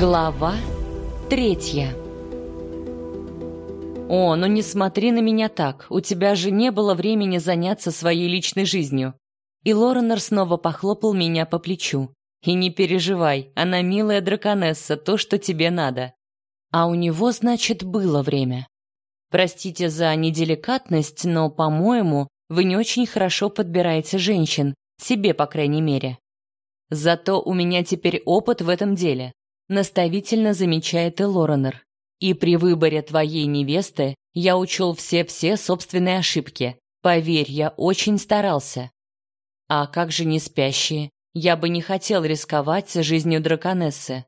Глава третья «О, ну не смотри на меня так, у тебя же не было времени заняться своей личной жизнью». И Лоренор снова похлопал меня по плечу. «И не переживай, она милая драконесса, то, что тебе надо». А у него, значит, было время. Простите за неделикатность, но, по-моему, вы не очень хорошо подбираете женщин, себе, по крайней мере. Зато у меня теперь опыт в этом деле, наставительно замечает и Лоренор. И при выборе твоей невесты я учел все-все собственные ошибки. Поверь, я очень старался. А как же не спящие? Я бы не хотел рисковать жизнью драконессы.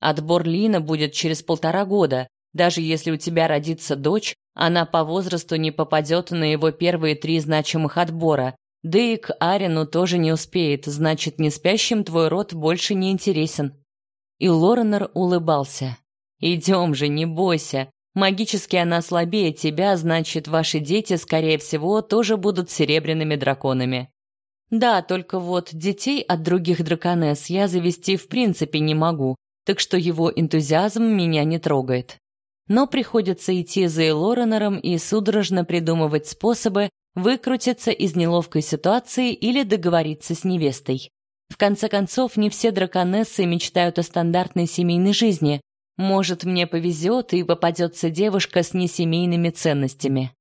Отбор Лина будет через полтора года, даже если у тебя родится дочь, она по возрасту не попадет на его первые три значимых отбора. Да и к Арину тоже не успеет, значит, не спящим твой род больше не интересен. И Лоренор улыбался. «Идем же, не бойся. Магически она слабее тебя, значит, ваши дети, скорее всего, тоже будут серебряными драконами». «Да, только вот детей от других драконесс я завести в принципе не могу, так что его энтузиазм меня не трогает но приходится идти за Элоренером и судорожно придумывать способы выкрутиться из неловкой ситуации или договориться с невестой. В конце концов, не все драконессы мечтают о стандартной семейной жизни. Может, мне повезет и попадется девушка с несемейными ценностями.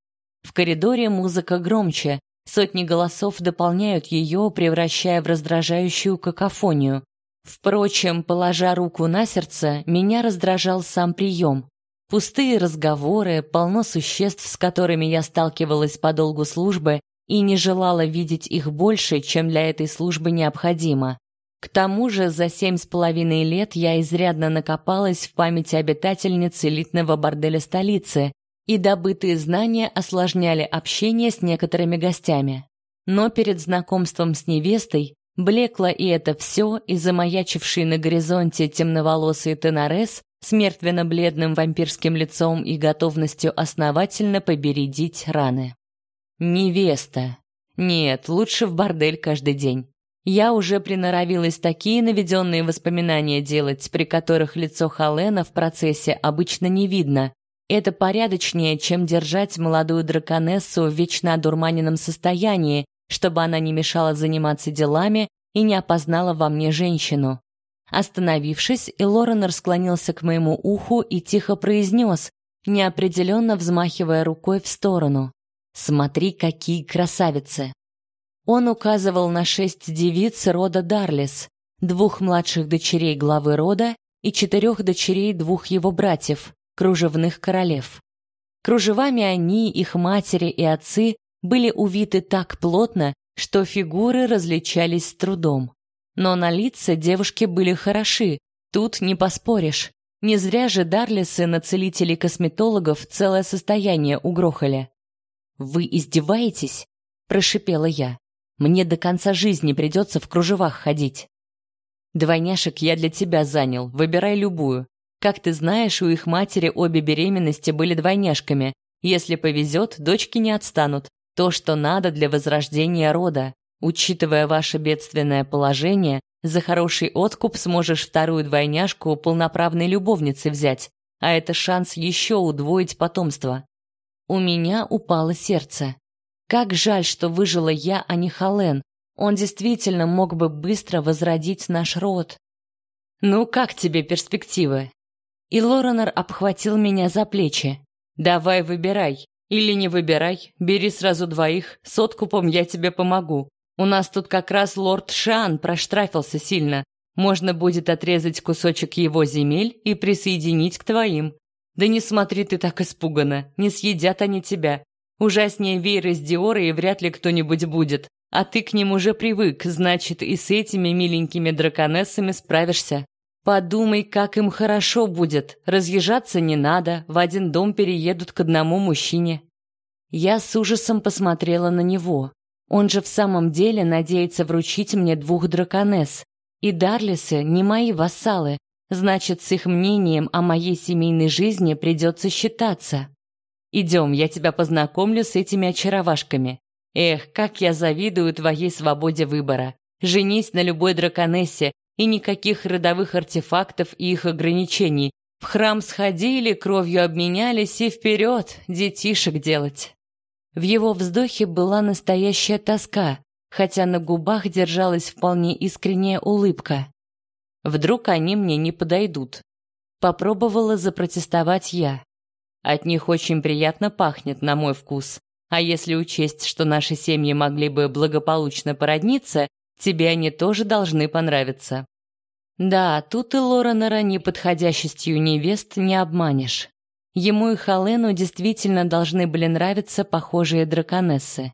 В коридоре музыка громче, сотни голосов дополняют ее, превращая в раздражающую какофонию. Впрочем, положа руку на сердце, меня раздражал сам прием. Пустые разговоры, полно существ, с которыми я сталкивалась по долгу службы и не желала видеть их больше, чем для этой службы необходимо. К тому же за семь с половиной лет я изрядно накопалась в памяти обитательниц элитного борделя столицы, и добытые знания осложняли общение с некоторыми гостями. Но перед знакомством с невестой блекло и это все, и замаячивший на горизонте темноволосый Тенарес с мертвенно-бледным вампирским лицом и готовностью основательно побередить раны. Невеста. Нет, лучше в бордель каждый день. Я уже приноровилась такие наведенные воспоминания делать, при которых лицо Халена в процессе обычно не видно. Это порядочнее, чем держать молодую драконессу в вечно одурманенном состоянии, чтобы она не мешала заниматься делами и не опознала во мне женщину. Остановившись, Элоренор склонился к моему уху и тихо произнес, неопределенно взмахивая рукой в сторону. «Смотри, какие красавицы!» Он указывал на шесть девиц рода Дарлис, двух младших дочерей главы рода и четырех дочерей двух его братьев, кружевных королев. Кружевами они, их матери и отцы были увиты так плотно, что фигуры различались с трудом. Но на лица девушки были хороши, тут не поспоришь. Не зря же Дарлисы на целителей-косметологов целое состояние угрохали. «Вы издеваетесь?» – прошипела я. «Мне до конца жизни придется в кружевах ходить». «Двойняшек я для тебя занял, выбирай любую. Как ты знаешь, у их матери обе беременности были двойняшками. Если повезет, дочки не отстанут. То, что надо для возрождения рода. Учитывая ваше бедственное положение, за хороший откуп сможешь вторую двойняшку полноправной любовницы взять, а это шанс еще удвоить потомство. У меня упало сердце. Как жаль, что выжила я, а не Хален. Он действительно мог бы быстро возродить наш род. Ну, как тебе перспективы? И Лоренор обхватил меня за плечи. Давай выбирай. Или не выбирай, бери сразу двоих, с откупом я тебе помогу. У нас тут как раз лорд Шан проштрафился сильно. Можно будет отрезать кусочек его земель и присоединить к твоим. Да не смотри ты так испуганно, не съедят они тебя. Ужаснее веер из Диора и вряд ли кто-нибудь будет. А ты к ним уже привык, значит, и с этими миленькими драконессами справишься. Подумай, как им хорошо будет. Разъезжаться не надо, в один дом переедут к одному мужчине. Я с ужасом посмотрела на него. Он же в самом деле надеется вручить мне двух драконесс. И Дарлисы не мои вассалы, значит, с их мнением о моей семейной жизни придется считаться. Идем, я тебя познакомлю с этими очаровашками. Эх, как я завидую твоей свободе выбора. Женись на любой драконессе, И никаких родовых артефактов и их ограничений. В храм сходили, кровью обменялись и вперед детишек делать. В его вздохе была настоящая тоска, хотя на губах держалась вполне искренняя улыбка. Вдруг они мне не подойдут. Попробовала запротестовать я. От них очень приятно пахнет, на мой вкус. А если учесть, что наши семьи могли бы благополучно породниться, тебе они тоже должны понравиться. Да, тут и Лоренера неподходящестью невест не обманешь. Ему и Халену действительно должны были нравиться похожие драконессы.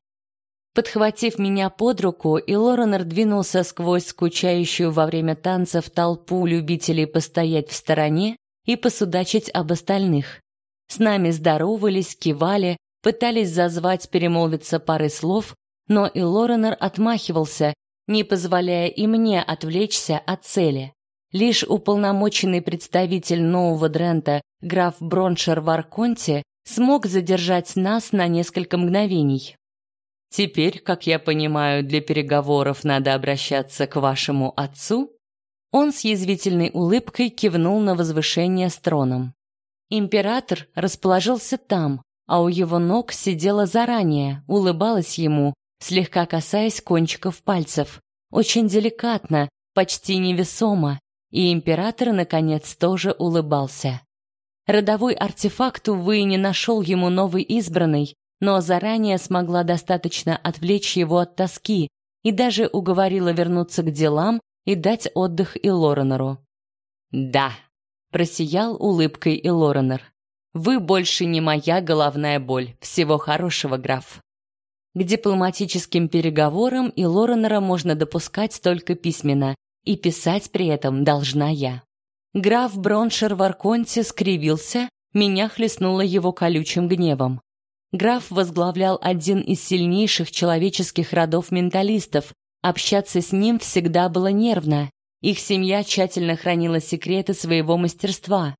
Подхватив меня под руку, и Лоренер двинулся сквозь скучающую во время танцев толпу любителей постоять в стороне и посудачить об остальных. С нами здоровались, кивали, пытались зазвать перемолвиться парой слов, но и Лоренер отмахивался, не позволяя и мне отвлечься от цели. Лишь уполномоченный представитель нового Дрента, граф Броншер Варконти, смог задержать нас на несколько мгновений. Теперь, как я понимаю, для переговоров надо обращаться к вашему отцу? Он с язвительной улыбкой кивнул на возвышение с троном. Император расположился там, а у его ног сидела заранее, улыбалась ему, слегка касаясь кончиков пальцев. Очень деликатно, почти невесомо, и император, наконец, тоже улыбался. Родовой артефакт, увы, не нашел ему новый избранный, но заранее смогла достаточно отвлечь его от тоски и даже уговорила вернуться к делам и дать отдых и Лоренеру. «Да», — просиял улыбкой и Лоренер. Вы больше не моя головная боль. Всего хорошего, граф. К дипломатическим переговорам и Лоренера можно допускать только письменно, и писать при этом должна я. Граф Броншер в Арконте скривился, меня хлестнуло его колючим гневом. Граф возглавлял один из сильнейших человеческих родов менталистов. Общаться с ним всегда было нервно. Их семья тщательно хранила секреты своего мастерства.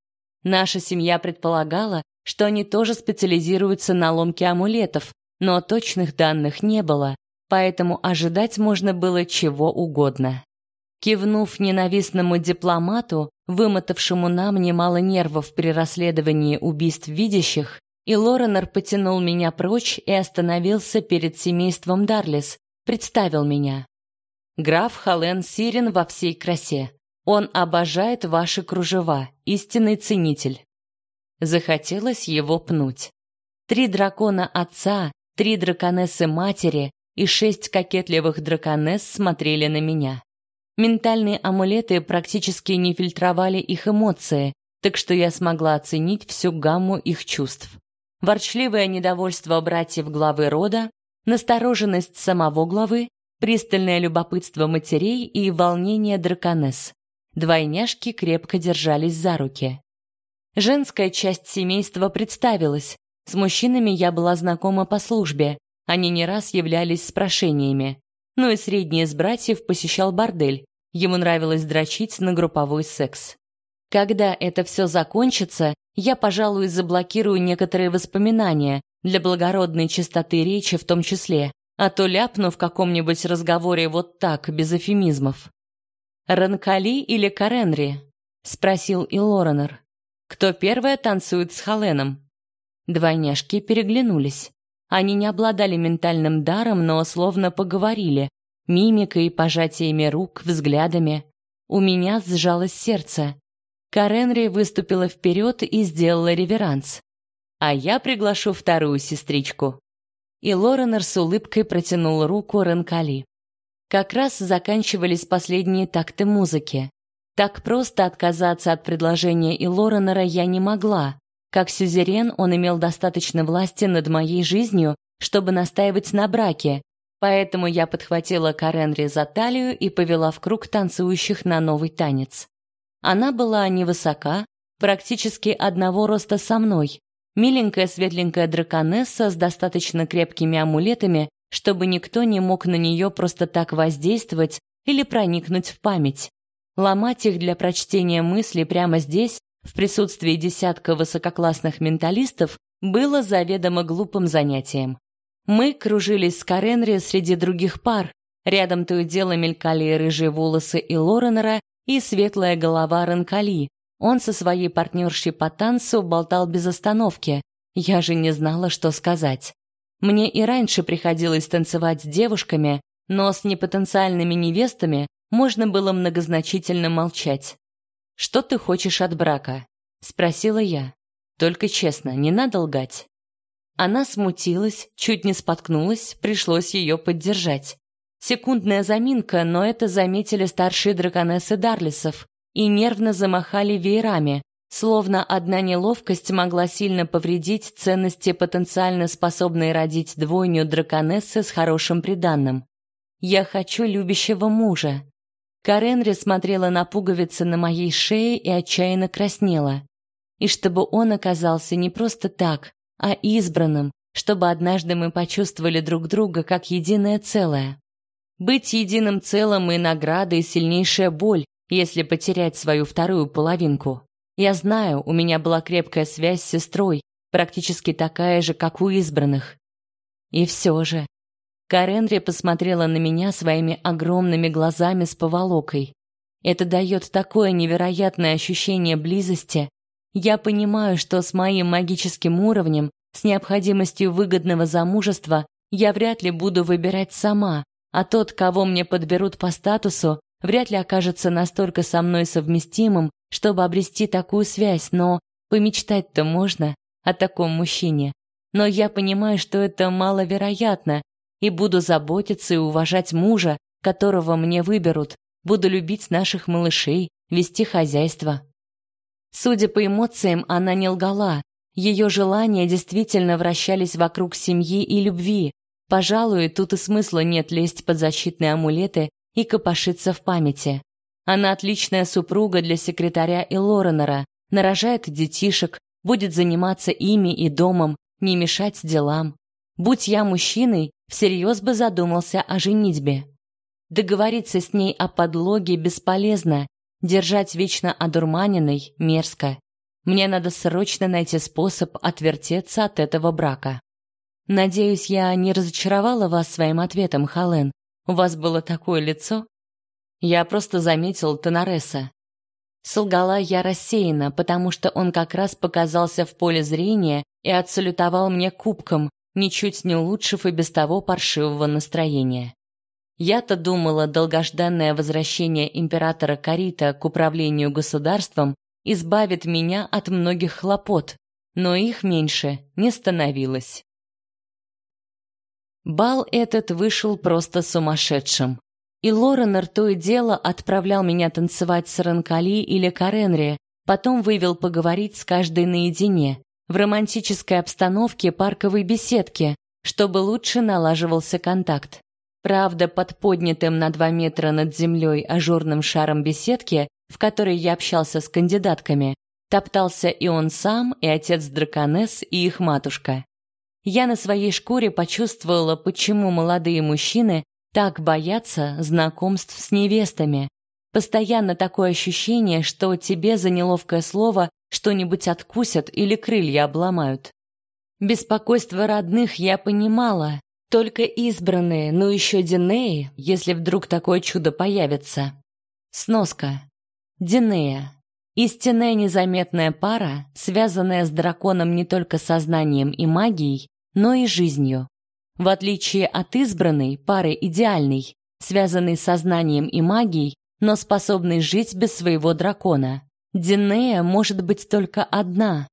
Наша семья предполагала, что они тоже специализируются на ломке амулетов, но точных данных не было, поэтому ожидать можно было чего угодно. Кивнув ненавистному дипломату, вымотавшему нам немало нервов при расследовании убийств видящих, и Лоренор потянул меня прочь и остановился перед семейством Дарлис, представил меня. Граф Хален Сирен во всей красе. Он обожает ваши кружева, истинный ценитель. Захотелось его пнуть. Три дракона отца, три драконессы матери и шесть кокетливых драконесс смотрели на меня. Ментальные амулеты практически не фильтровали их эмоции, так что я смогла оценить всю гамму их чувств. Ворчливое недовольство братьев главы рода, настороженность самого главы, пристальное любопытство матерей и волнение драконесс. Двойняшки крепко держались за руки. Женская часть семейства представилась. С мужчинами я была знакома по службе. Они не раз являлись с прошениями. Ну и средний из братьев посещал бордель. Ему нравилось дрочить на групповой секс. Когда это все закончится, я, пожалуй, заблокирую некоторые воспоминания, для благородной чистоты речи в том числе, а то ляпну в каком-нибудь разговоре вот так, без эфемизмов. «Ранкали или Каренри?» — спросил и Лоренор. «Кто первая танцует с Халеном?» Двойняшки переглянулись. Они не обладали ментальным даром, но словно поговорили, мимикой, пожатиями рук, взглядами. У меня сжалось сердце. Каренри выступила вперед и сделала реверанс. А я приглашу вторую сестричку. И Лоренор с улыбкой протянул руку Ранкали. Как раз заканчивались последние такты музыки. Так просто отказаться от предложения и Лоренера я не могла. Как сюзерен он имел достаточно власти над моей жизнью, чтобы настаивать на браке, поэтому я подхватила Каренри за талию и повела в круг танцующих на новый танец. Она была невысока, практически одного роста со мной, миленькая светленькая драконесса с достаточно крепкими амулетами, чтобы никто не мог на нее просто так воздействовать или проникнуть в память. Ломать их для прочтения мысли прямо здесь, в присутствии десятка высококлассных менталистов, было заведомо глупым занятием. Мы кружились с Каренри среди других пар, рядом то и дело мелькали рыжие волосы и Лоренера, и светлая голова Ранкали. Он со своей партнершей по танцу болтал без остановки. Я же не знала, что сказать. Мне и раньше приходилось танцевать с девушками, но с непотенциальными невестами можно было многозначительно молчать. «Что ты хочешь от брака?» — спросила я. «Только честно, не надо лгать». Она смутилась, чуть не споткнулась, пришлось ее поддержать. Секундная заминка, но это заметили старшие драконессы Дарлисов и нервно замахали веерами, словно одна неловкость могла сильно повредить ценности потенциально способной родить двойню драконессы с хорошим приданным. «Я хочу любящего мужа». Каренри смотрела на пуговицы на моей шее и отчаянно краснела. И чтобы он оказался не просто так, а избранным, чтобы однажды мы почувствовали друг друга как единое целое. Быть единым целым и награда, и сильнейшая боль, если потерять свою вторую половинку. Я знаю, у меня была крепкая связь с сестрой, практически такая же, как у избранных. И все же. Каренри посмотрела на меня своими огромными глазами с поволокой. Это дает такое невероятное ощущение близости, я понимаю, что с моим магическим уровнем, с необходимостью выгодного замужества, я вряд ли буду выбирать сама, а тот, кого мне подберут по статусу, вряд ли окажется настолько со мной совместимым, чтобы обрести такую связь, но помечтать-то можно о таком мужчине. Но я понимаю, что это маловероятно, и буду заботиться и уважать мужа, которого мне выберут, буду любить наших малышей, вести хозяйство. Судя по эмоциям, она не лгала. Ее желания действительно вращались вокруг семьи и любви. Пожалуй, тут и смысла нет лезть под защитные амулеты и копошиться в памяти. Она отличная супруга для секретаря и Лоренера, нарожает детишек, будет заниматься ими и домом, не мешать делам. Будь я мужчиной, всерьез бы задумался о женитьбе. Договориться с ней о подлоге бесполезно, Держать вечно одурманенной мерзко. Мне надо срочно найти способ отвертеться от этого брака. Надеюсь, я не разочаровала вас своим ответом, Хален. У вас было такое лицо. Я просто заметил Тонареса. Солгала я рассеянно, потому что он как раз показался в поле зрения и отсалютовал мне кубком, ничуть не улучшив и без того паршивого настроения. Я-то думала, долгожданное возвращение императора Карита к управлению государством избавит меня от многих хлопот, но их меньше не становилось. Бал этот вышел просто сумасшедшим. И Лоренор то и дело отправлял меня танцевать с Ранкали или Каренри, потом вывел поговорить с каждой наедине, в романтической обстановке парковой беседки, чтобы лучше налаживался контакт. Правда, под поднятым на два метра над землей ажурным шаром беседки, в которой я общался с кандидатками, топтался и он сам, и отец драконесс, и их матушка. Я на своей шкуре почувствовала, почему молодые мужчины так боятся знакомств с невестами. Постоянно такое ощущение, что тебе за неловкое слово что-нибудь откусят или крылья обломают. Беспокойство родных я понимала, только избранные, но еще Динеи, если вдруг такое чудо появится. Сноска. Динея. Истинная незаметная пара, связанная с драконом не только сознанием и магией, но и жизнью. В отличие от избранной, пары идеальной, связанной сознанием и магией, но способной жить без своего дракона. Динея может быть только одна.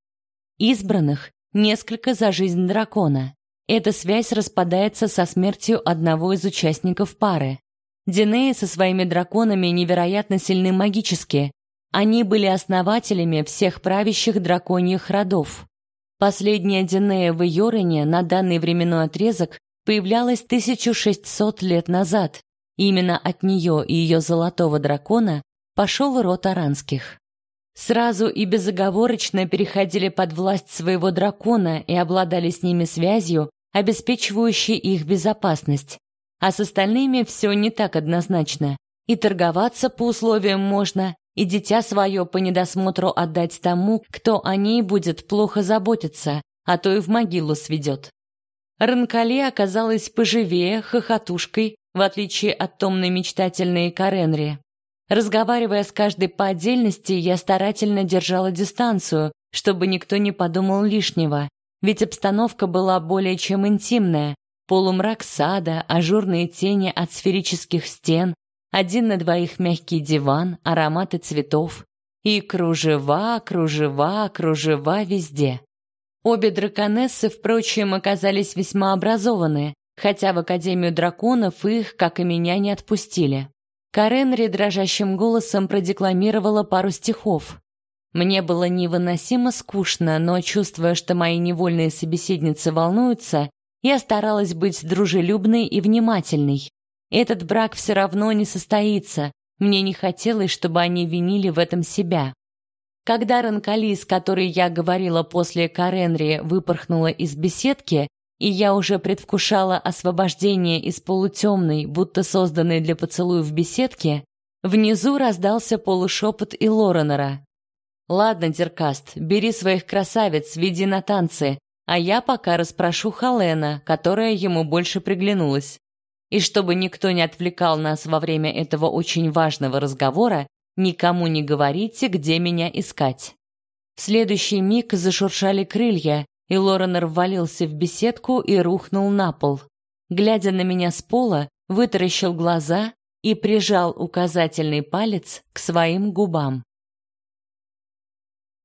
Избранных несколько за жизнь дракона. Эта связь распадается со смертью одного из участников пары. Динеи со своими драконами невероятно сильны магически. Они были основателями всех правящих драконьих родов. Последняя Динея в Йорене на данный временной отрезок появлялась 1600 лет назад. Именно от нее и ее золотого дракона пошел род Аранских. Сразу и безоговорочно переходили под власть своего дракона и обладали с ними связью, обеспечивающей их безопасность. А с остальными все не так однозначно. И торговаться по условиям можно, и дитя свое по недосмотру отдать тому, кто о ней будет плохо заботиться, а то и в могилу сведет. Ранкале оказалась поживее, хохотушкой, в отличие от томной мечтательной Каренри. Разговаривая с каждой по отдельности, я старательно держала дистанцию, чтобы никто не подумал лишнего, ведь обстановка была более чем интимная. Полумрак сада, ажурные тени от сферических стен, один на двоих мягкий диван, ароматы цветов и кружева, кружева, кружева везде. Обе драконессы, впрочем, оказались весьма образованные, хотя в Академию драконов их, как и меня, не отпустили. Каренри дрожащим голосом продекламировала пару стихов. Мне было невыносимо скучно, но, чувствуя, что мои невольные собеседницы волнуются, я старалась быть дружелюбной и внимательной. Этот брак все равно не состоится, мне не хотелось, чтобы они винили в этом себя. Когда Ранкали, с которой я говорила после Каренри, выпорхнула из беседки, и я уже предвкушала освобождение из полутемной, будто созданной для поцелуев беседки, внизу раздался полушепот и Лоренера. «Ладно, Деркаст, бери своих красавиц, веди на танцы, а я пока расспрошу Халена, которая ему больше приглянулась. И чтобы никто не отвлекал нас во время этого очень важного разговора, Никому не говорите, где меня искать. В следующий миг зашуршали крылья, и Лоренор ввалился в беседку и рухнул на пол. Глядя на меня с пола, вытаращил глаза и прижал указательный палец к своим губам.